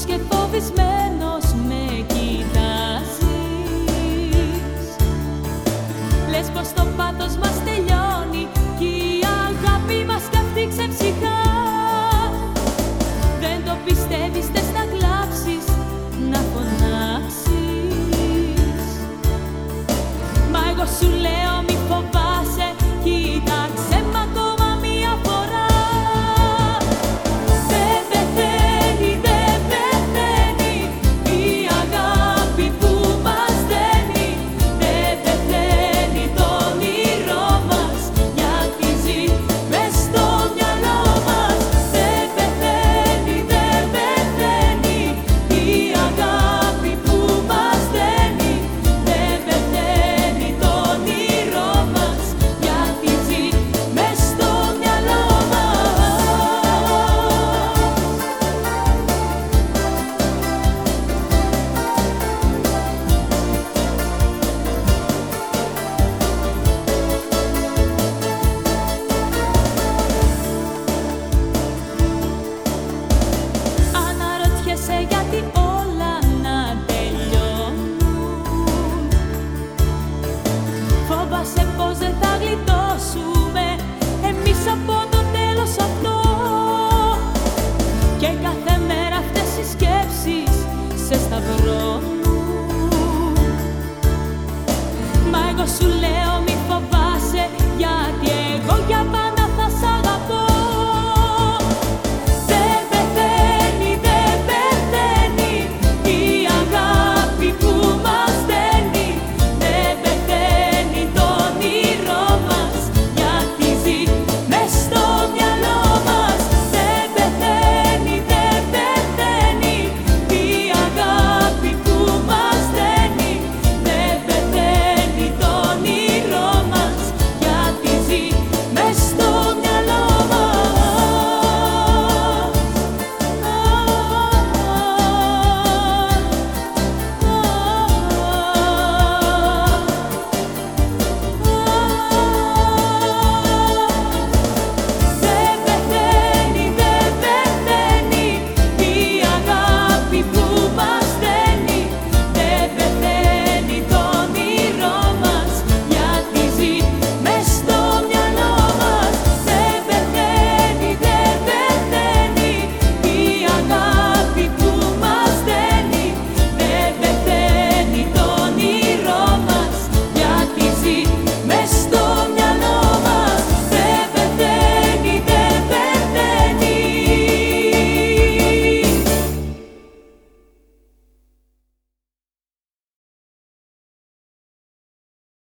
Acho que é povo. οι σκέψεις σε σταυρώνουν Μα εγώ σου λέω